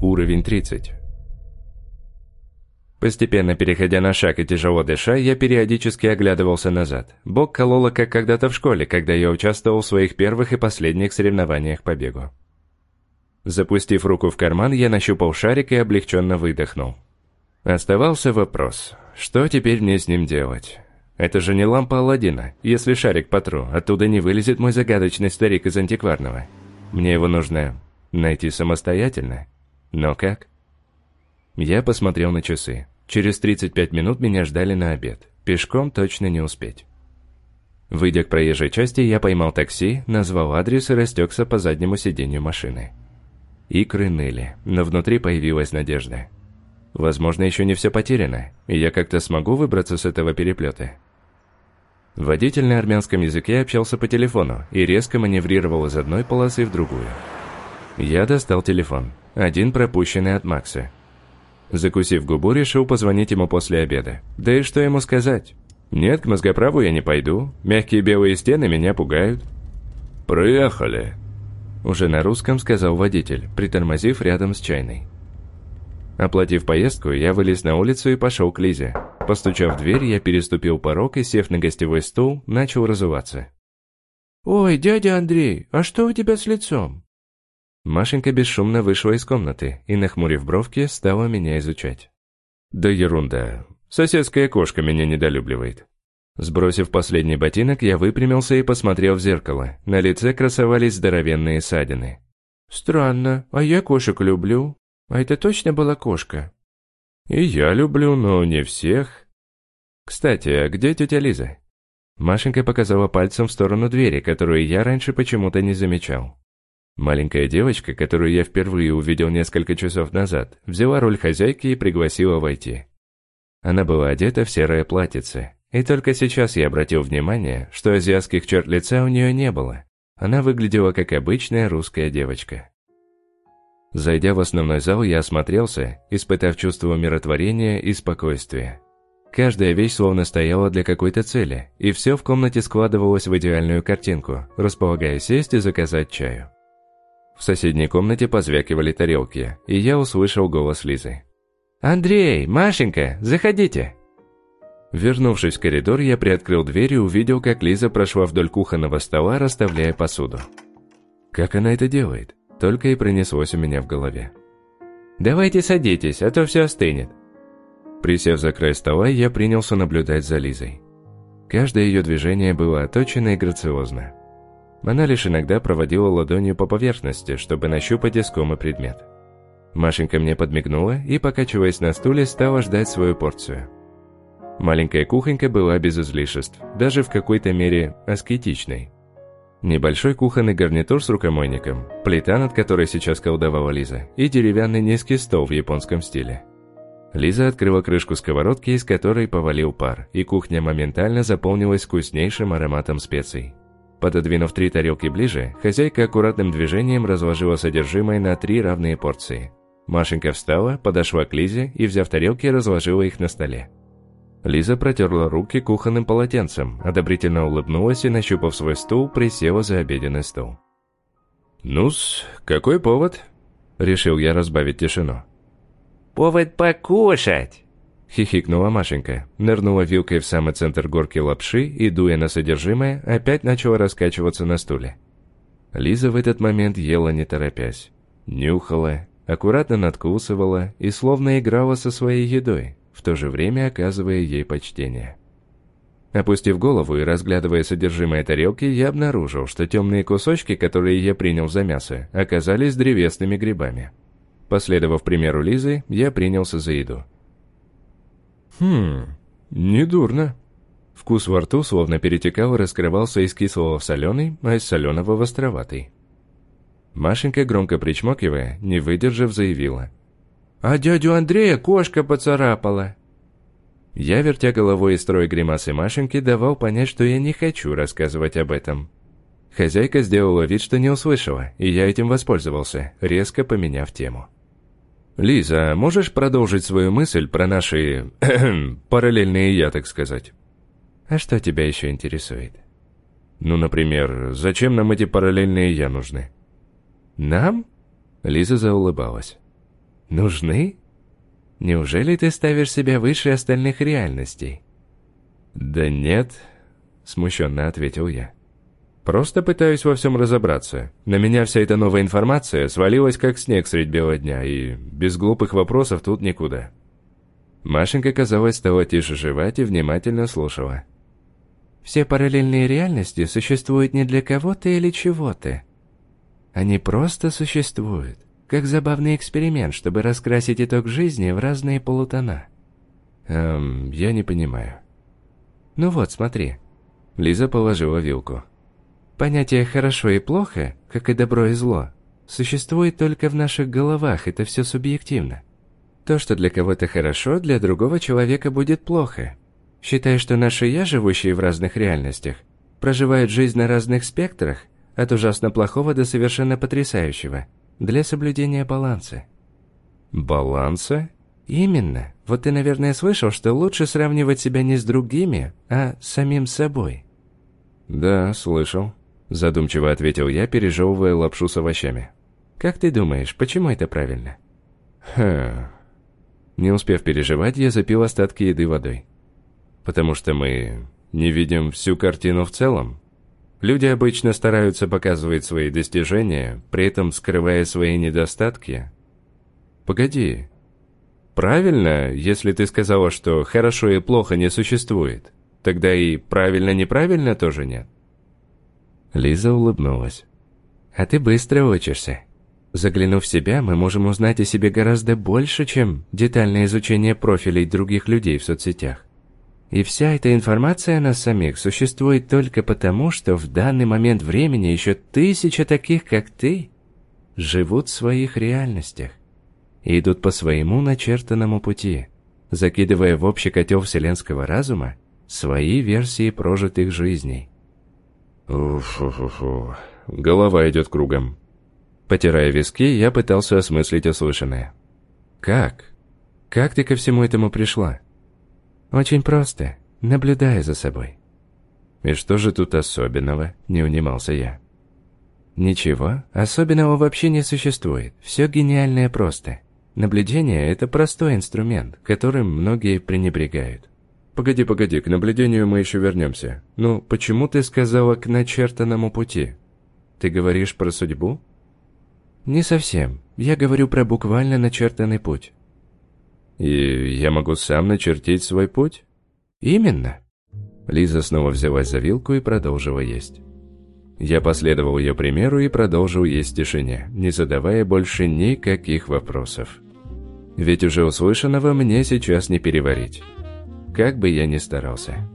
Уровень 30. Постепенно переходя на шаг и тяжело дыша, я периодически оглядывался назад. Бок кололо, как когда-то в школе, когда я участвовал в своих первых и последних соревнованиях по бегу. Запустив руку в карман, я нащупал шарик и облегченно выдохнул. Оставался вопрос, что теперь мне с ним делать? Это же не лампа Алладина. Если шарик потру, оттуда не вылезет мой загадочный старик из антикварного. Мне его нужно найти самостоятельно. Но как? Я посмотрел на часы. Через 35 минут меня ждали на обед. Пешком точно не успеть. Выйдя к проезжей части, я поймал такси, назвал адрес и растекся по заднему сиденью машины. Икры ныли, но внутри появилась надежда. Возможно, еще не все потеряно, и я как-то смогу выбраться с этого переплета. Водитель на армянском языке общался по телефону и резко маневрировал из одной полосы в другую. Я достал телефон, один пропущенный от Макса. Закусив губу, решил позвонить ему после обеда. Да и что ему сказать? Нет, к мозгоправу я не пойду, мягкие белые стены меня пугают. «Приехали», — уже на русском сказал водитель, притормозив рядом с чайной. Оплатив поездку, я вылез на улицу и пошел к Лизе. Постучав в дверь, я переступил порог и, сев на гостевой стул, начал разуваться. «Ой, дядя Андрей, а что у тебя с лицом?» Машенька бесшумно вышла из комнаты и, нахмурив бровки, стала меня изучать. «Да ерунда. Соседская кошка меня недолюбливает». Сбросив последний ботинок, я выпрямился и посмотрел в зеркало. На лице красовались здоровенные ссадины. «Странно, а я кошек люблю. А это точно была кошка?» «И я люблю, но не всех». «Кстати, а где тетя Лиза?» Машенька показала пальцем в сторону двери, которую я раньше почему-то не замечал. Маленькая девочка, которую я впервые увидел несколько часов назад, взяла роль хозяйки и пригласила войти. Она была одета в серое платьице, и только сейчас я обратил внимание, что азиатских черт лица у нее не было. Она выглядела как обычная русская девочка. Зайдя в основной зал, я осмотрелся, испытав чувство умиротворения и спокойствия. Каждая вещь словно стояла для какой-то цели, и все в комнате складывалось в идеальную картинку, располагая сесть и заказать чаю. В соседней комнате позвякивали тарелки, и я услышал голос Лизы. «Андрей, Машенька, заходите!» Вернувшись в коридор, я приоткрыл дверь и увидел, как Лиза прошла вдоль кухонного стола, расставляя посуду. Как она это делает? только и пронеслось у меня в голове. «Давайте садитесь, а то все остынет». Присев за край стола, я принялся наблюдать за Лизой. Каждое ее движение было оточено и грациозно. Она лишь иногда проводила ладонью по поверхности, чтобы нащупать искомый предмет. Машенька мне подмигнула и, покачиваясь на стуле, стала ждать свою порцию. Маленькая кухонька была без излишеств, даже в какой-то мере аскетичной. Небольшой кухонный гарнитур с рукомойником, плита, над которой сейчас колдовала Лиза, и деревянный низкий стол в японском стиле. Лиза открыла крышку сковородки, из которой повалил пар, и кухня моментально заполнилась вкуснейшим ароматом специй. Пододвинув три тарелки ближе, хозяйка аккуратным движением разложила содержимое на три равные порции. Машенька встала, подошла к Лизе и, взяв тарелки, разложила их на столе. Лиза протерла руки кухонным полотенцем, одобрительно улыбнулась и, нащупав свой стул, присела за обеденный стол. «Ну-с, какой повод?» – решил я разбавить тишину. «Повод покушать!» – хихикнула Машенька, нырнула вилкой в самый центр горки лапши и, дуя на содержимое, опять начала раскачиваться на стуле. Лиза в этот момент ела не торопясь. Нюхала, аккуратно надкусывала и словно играла со своей едой, в то же время оказывая ей почтение. Опустив голову и разглядывая содержимое тарелки, я обнаружил, что темные кусочки, которые я принял за мясо, оказались древесными грибами. Последовав примеру Лизы, я принялся за еду. Хм, недурно. Вкус во рту словно перетекал и раскрывался из кислого в соленый, а из соленого в островатый. Машенька, громко причмокивая, не выдержав, заявила. А дядю Андрея кошка поцарапала. Я, вертя головой и строя гримасы Машеньки, давал понять, что я не хочу рассказывать об этом. Хозяйка сделала вид, что не услышала, и я этим воспользовался, резко поменяв тему. «Лиза, можешь продолжить свою мысль про наши... параллельные я, так сказать?» «А что тебя еще интересует?» «Ну, например, зачем нам эти параллельные я нужны?» «Нам?» Лиза заулыбалась. Нужны? Неужели ты ставишь себя выше остальных реальностей? Да нет, смущенно ответил я. Просто пытаюсь во всем разобраться. На меня вся эта новая информация свалилась как снег средь бела дня, и без глупых вопросов тут никуда. Машенька, казалось, стала тише жевать и внимательно слушала. «Все параллельные реальности существуют не для кого-то или чего-то. Они просто существуют, как забавный эксперимент, чтобы раскрасить итог жизни в разные полутона». «Эм, я не понимаю». «Ну вот, смотри». Лиза положила вилку. Понятие «хорошо» и «плохо», как и «добро» и «зло», существует только в наших головах, это все субъективно. То, что для кого-то хорошо, для другого человека будет плохо. Считай, что наши «я», живущие в разных реальностях, проживают жизнь на разных спектрах, от ужасно плохого до совершенно потрясающего, для соблюдения баланса. Баланса? Именно. Вот ты, наверное, слышал, что лучше сравнивать себя не с другими, а с самим собой. Да, слышал. Задумчиво ответил я, пережевывая лапшу с овощами. Как ты думаешь, почему это правильно? Хм... Не успев переживать, я запил остатки еды водой. Потому что мы не видим всю картину в целом. Люди обычно стараются показывать свои достижения, при этом скрывая свои недостатки. Погоди. Правильно, если ты сказала, что хорошо и плохо не существует, тогда и правильно-неправильно тоже нет. Лиза улыбнулась. А ты быстро учишься. Заглянув в себя, мы можем узнать о себе гораздо больше, чем детальное изучение профилей других людей в соцсетях. И вся эта информация о нас самих существует только потому, что в данный момент времени еще тысяча таких, как ты, живут в своих реальностях и идут по своему начертанному пути, закидывая в общий котел вселенского разума свои версии прожитых жизней. Уф-фу-фу, голова идет кругом. Потирая виски, я пытался осмыслить услышанное. «Как? Как ты ко всему этому пришла?» «Очень просто, наблюдая за собой». «И что же тут особенного?» – не унимался я. «Ничего, особенного вообще не существует. Все гениальное просто. Наблюдение – это простой инструмент, которым многие пренебрегают. Погоди, погоди, к наблюдению мы еще вернемся. Ну, почему ты сказала «к начертанному пути»? Ты говоришь про судьбу? Не совсем. Я говорю про буквально начертанный путь. И я могу сам начертить свой путь? Именно. Лиза снова взялась за вилку и продолжила есть. Я последовал ее примеру и продолжил есть в тишине, не задавая больше никаких вопросов. Ведь уже услышанного мне сейчас не переварить. Как бы я ни старался.